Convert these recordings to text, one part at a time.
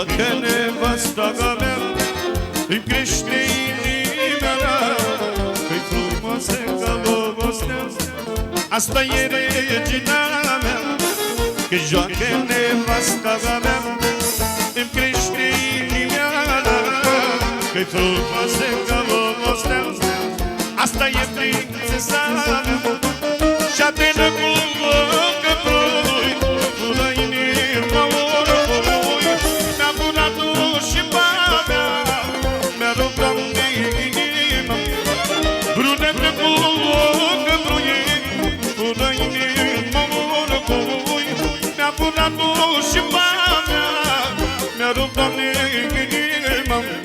Toată nevasta mea Îmi crește inima mea Că-i frumoasă ca dragostea Asta e regina mea. Că joacă nevasta mea Îmi crește inima mea Că-i frumoasă ca dragostea Asta e prințesa mea. Și atenă cu o căprui Am și bani Mi-a rupt, Doamne, inima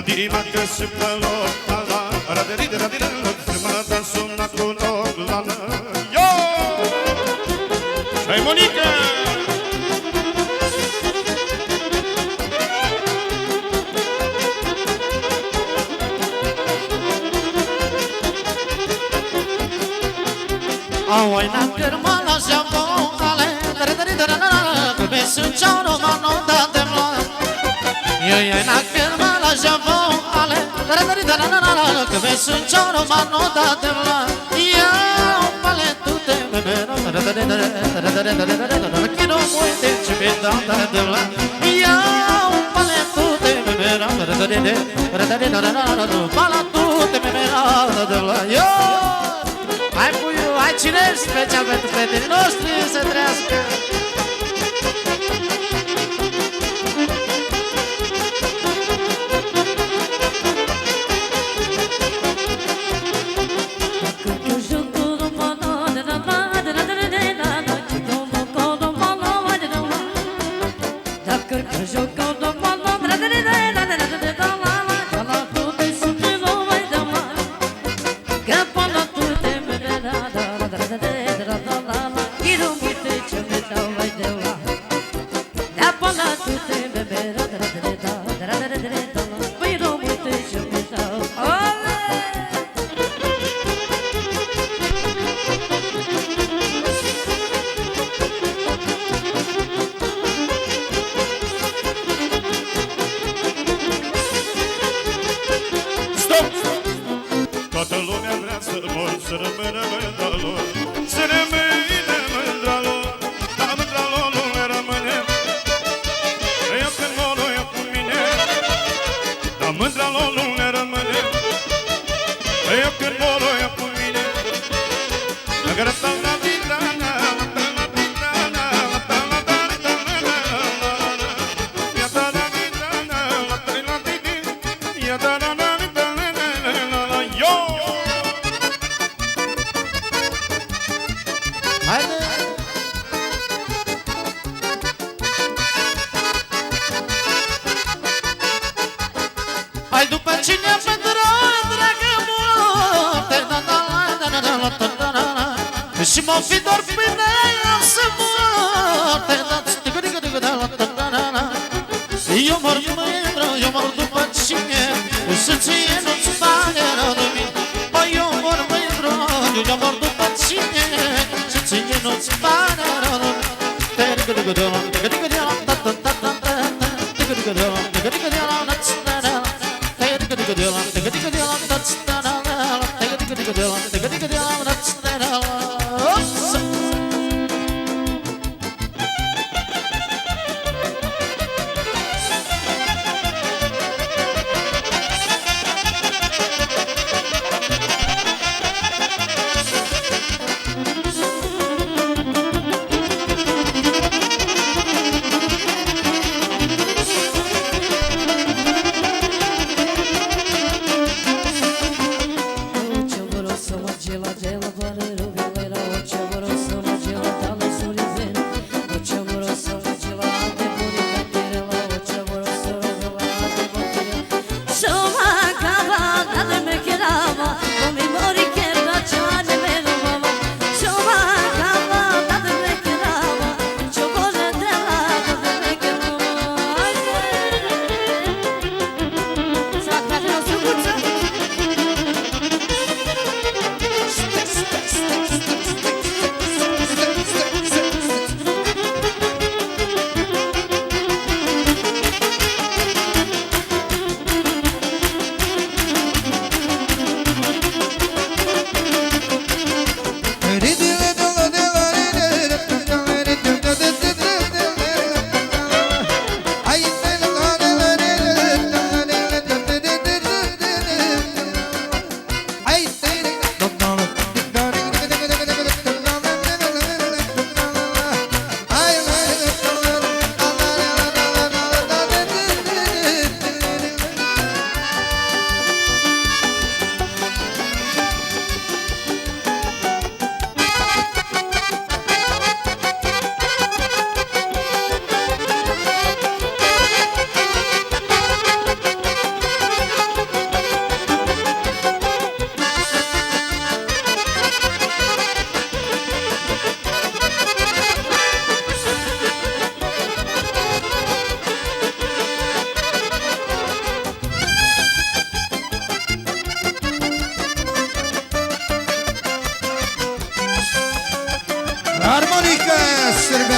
Nadima că și pe loc la Raderide, radirelor Mă dă suna cu loc Yo! Și-ai Monica! Au, ai n-am Tărătări, tărănără, că vezi sunt ceorul m-a notat de vla Iau paletute, beberă, tărătări, tărătări, tărătări, Chino multe ce mi-e data de vla Iau paletute, beberă, tărătări, tărătări, tărătări, Palatute, beberă, de vla Iau! Hai puiu, hai cine special pentru prietenii noștri să trăiască! Sırmını Și m-o fi dor până eu să mor. Eu mor mândră, eu mor după cine Să ție nu-ți pare rău de mine. Păi eu mor mândră, eu mor după cine Să ție nu-ți pare rău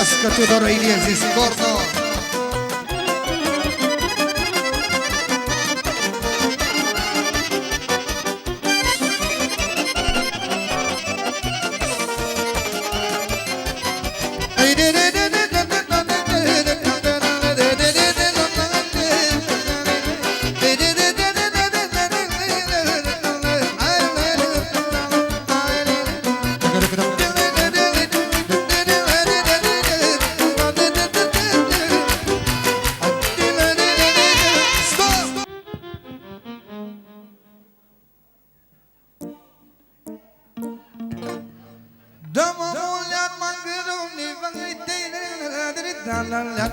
Jasno, tu dobro ili je ziskorno. Dalan lan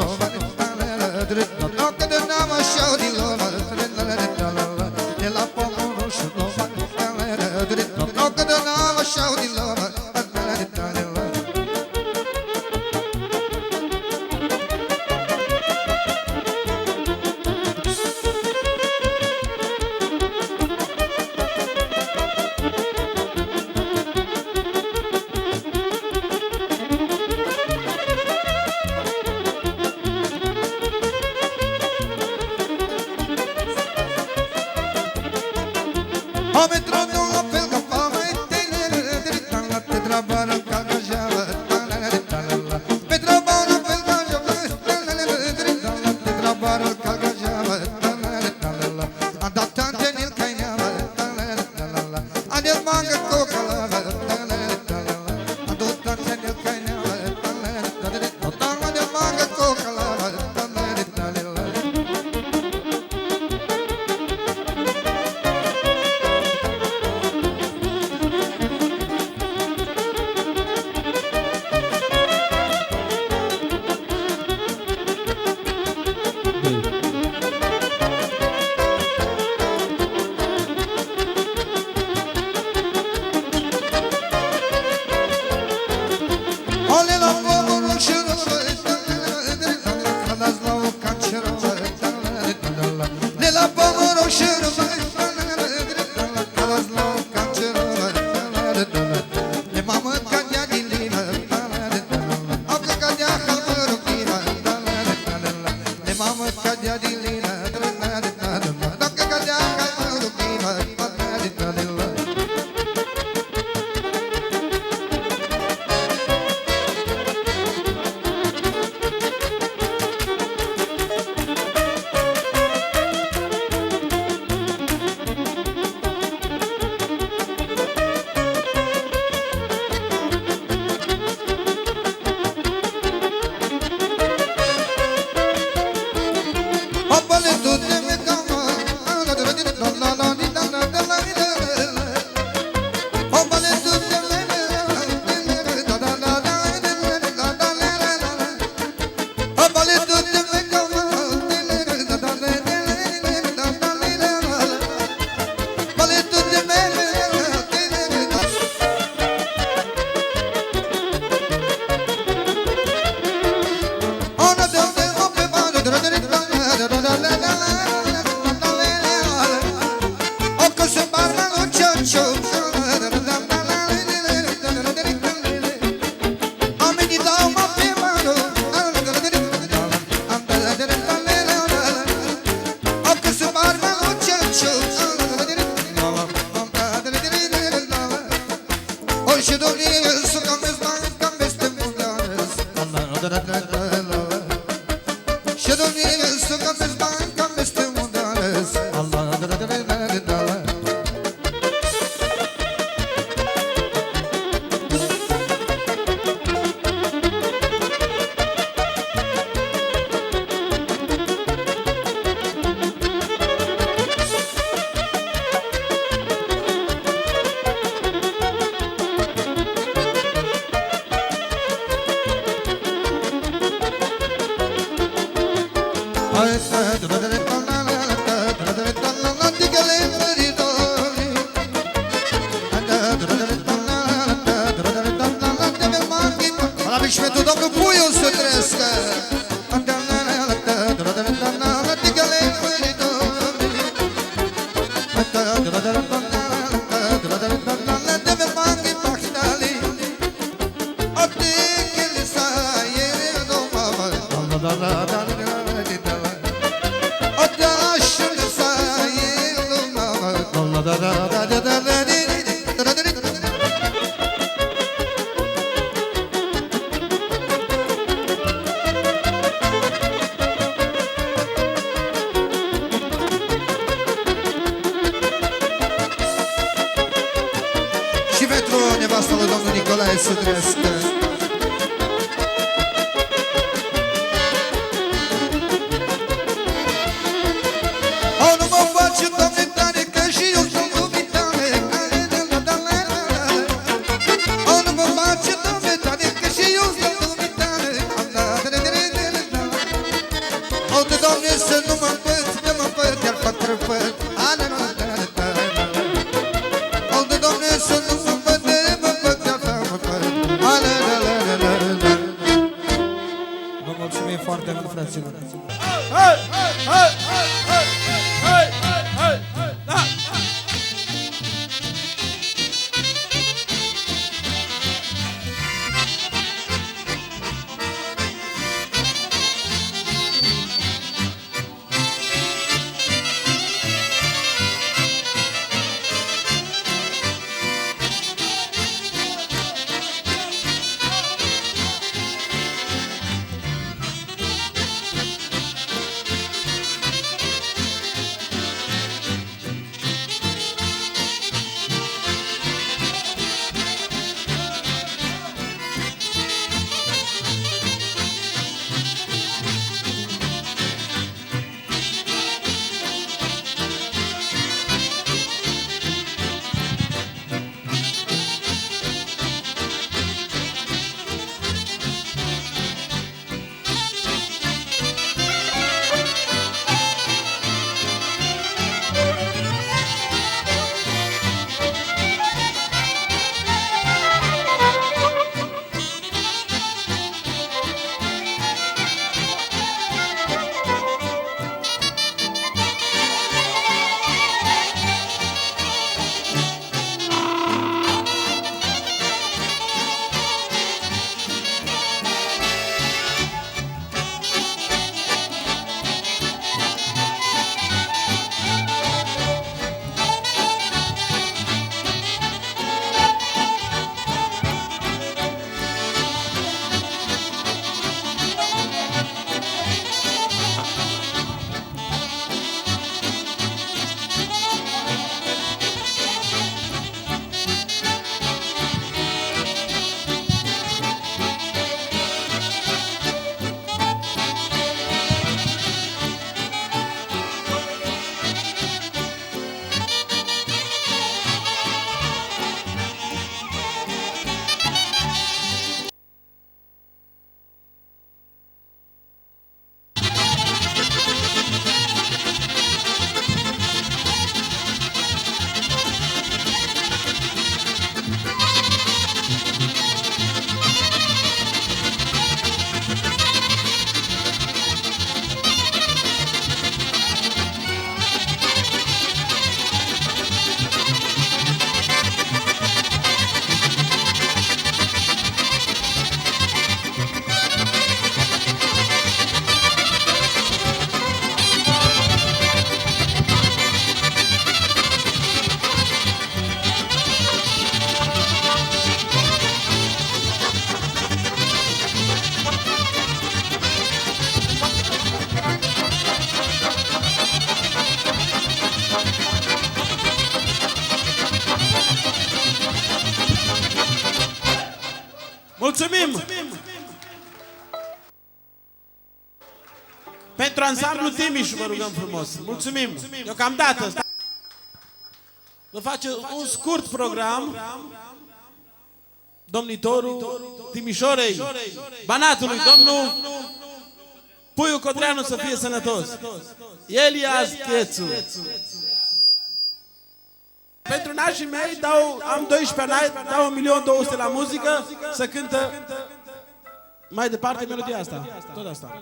Siedem miejsc, to też tak Au, de Doamne, să nu mă împărți, că mă împărți, iar patru părți Au, de Doamne, să nu mă împărți, mă împărți, iar patru părți Vă mulțumim foarte mult, fraților. Mulțumim! Pentru ansamblu Timiș vă rugăm frumos. Mulțumim! Deocamdată! Vă face un scurt program domnitorul Timișorei, Banatului, domnul Puiu Codreanu să fie sănătos. Elias Chețu. Pentru nașii mei dau, am 12 ani, dau 1.200.000 la muzică să cântă mai departe melodia asta. Tot asta.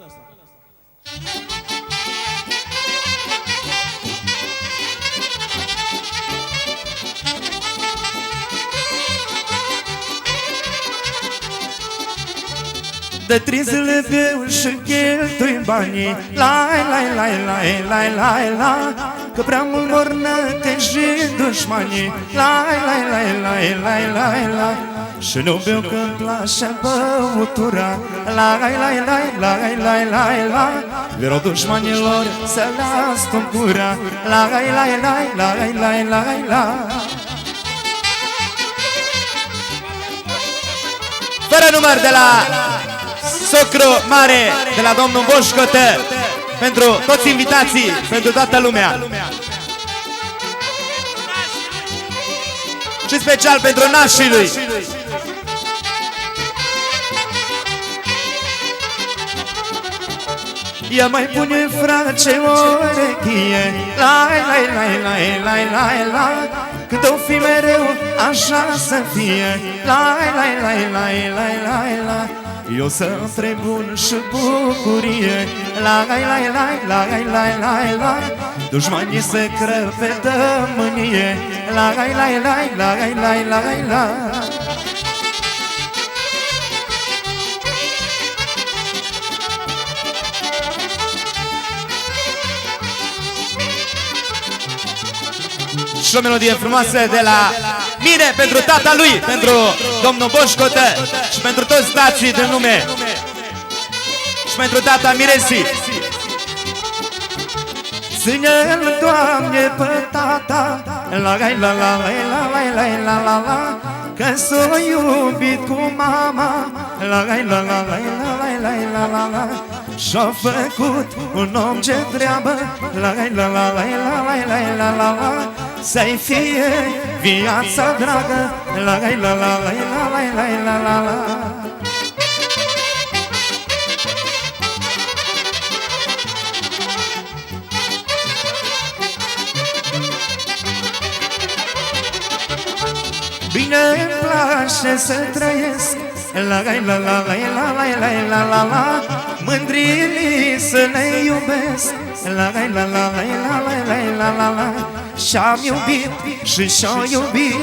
De trezele veu și cheltui banii Lai, lai, lai, lai, lai, lai, lai Că prea mult mor nătejit dușmanii Lai, lai, lai, lai, lai, lai, lai și nu beau că-mi place băutura. Lai, lai, lai, lai, lai, lai, lai. Vreau dușmanilor să las gura. Lai, lai, lai, lai, lai, lai, lai. Fără număr de la Socru Mare, de la domnul Boșcotă Pentru toți invitații, pentru toată lumea. Și special pentru nașii lui Ia mai pune frate o rechie Lai, lai, lai, lai, lai, lai, lai Când o fi mereu așa să fie Lai, lai, lai, lai, lai, lai, lai Eu să trec bun și bucurie Lai, lai, lai, lai, lai, lai, lai Dușmanii se crăpe de mânie Lai, lai, lai, lai, lai, lai, lai, Și o melodie frumoasă de la mine pentru tata lui, pentru domnul Boșcotă și pentru toți tații din lume și pentru tata Miresi. Ține-l, Doamne, pe tata La la la la la la la la la la la Că s-o iubit cu mama La la la la la la la la la la Și-a făcut un om ce treabă La la la la la la la la la la Să-i fie viața dragă La la la la la la la la la la Bine îmi place să trăiesc La la la la la la la la la la la Mândrii să le iubesc La la la la la la la la la la la Și-am iubit și și-o iubit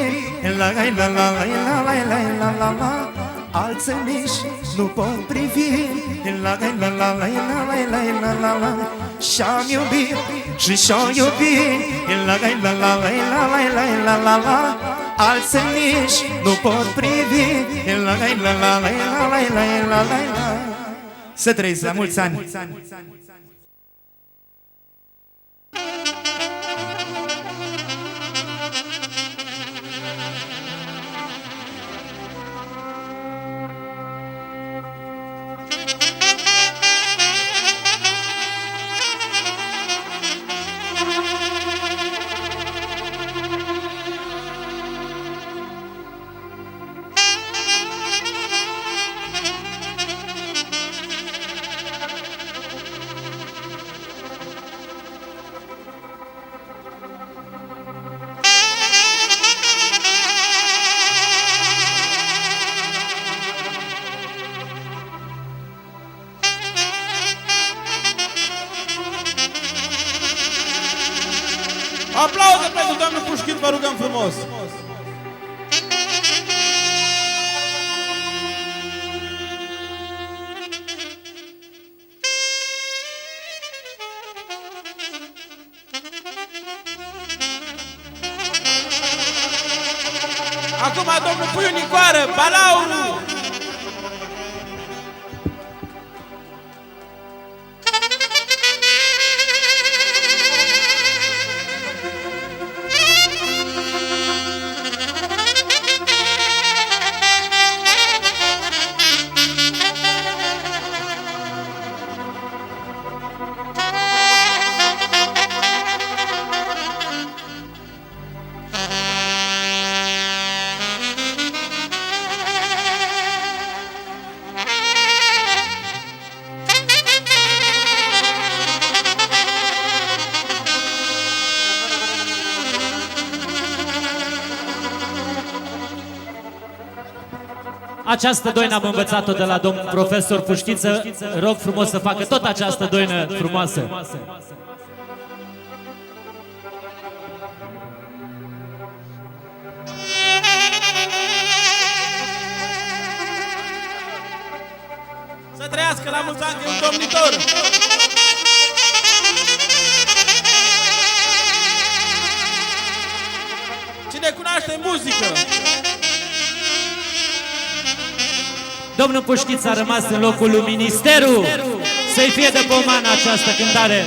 La la la la la la la la la la la Alții nici nu pot privi La la la la la la la la la la la Și-am iubit și și-o iubit La la la la la la la la la la Alții nici nu pot privi La la la la la la la la la la Să trăiți la mulți ani! Acum, domnul, pui unicoară, balaurul! Această doină am învățat-o de la domn profesor Puștiță. Rog frumos să facă tot această doină frumoasă. Să trăiască la mulți ani, că e un domnitor. Cine cunoaște muzică? Domnul Puștiță a rămas în locul lui Ministeru. Să-i fie de pomană această cântare.